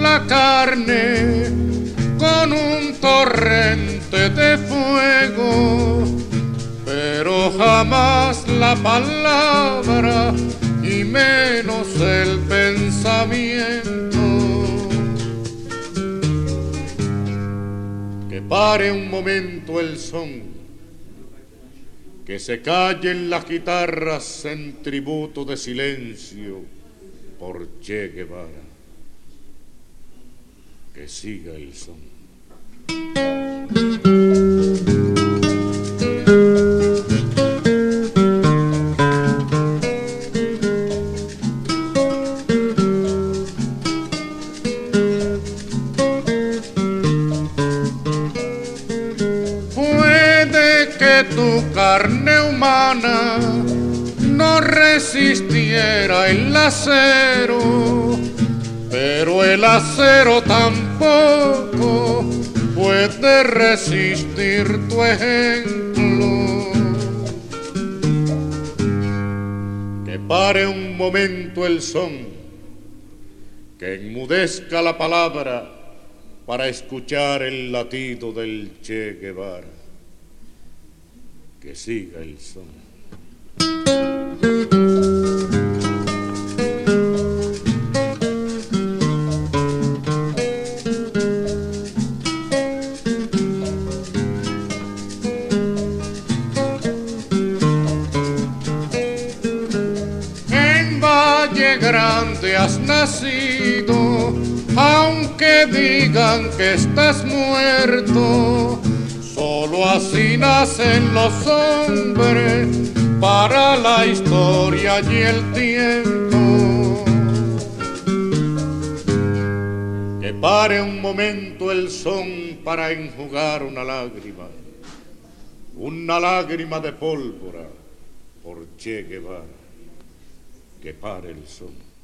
la carne con un torrente de fuego, pero jamás la palabra y menos el pensamiento. Que pare un momento el son que se callen las guitarras en tributo de silencio por Che Guevara, que siga el son. carne humana no resistiera el acero, el acero tampoco puede resistir tu ejemplo. Que pare un momento el son, que enmudezca la palabra para escuchar el latido del Che Guevara que siga el son. En Valle Grande has nacido, aunque digan que estás muerto Solo así nacen los hombres para la historia y el tiempo. Que pare un momento el son para enjugar una lágrima, una lágrima de pólvora por Che Guevara. Que pare el son.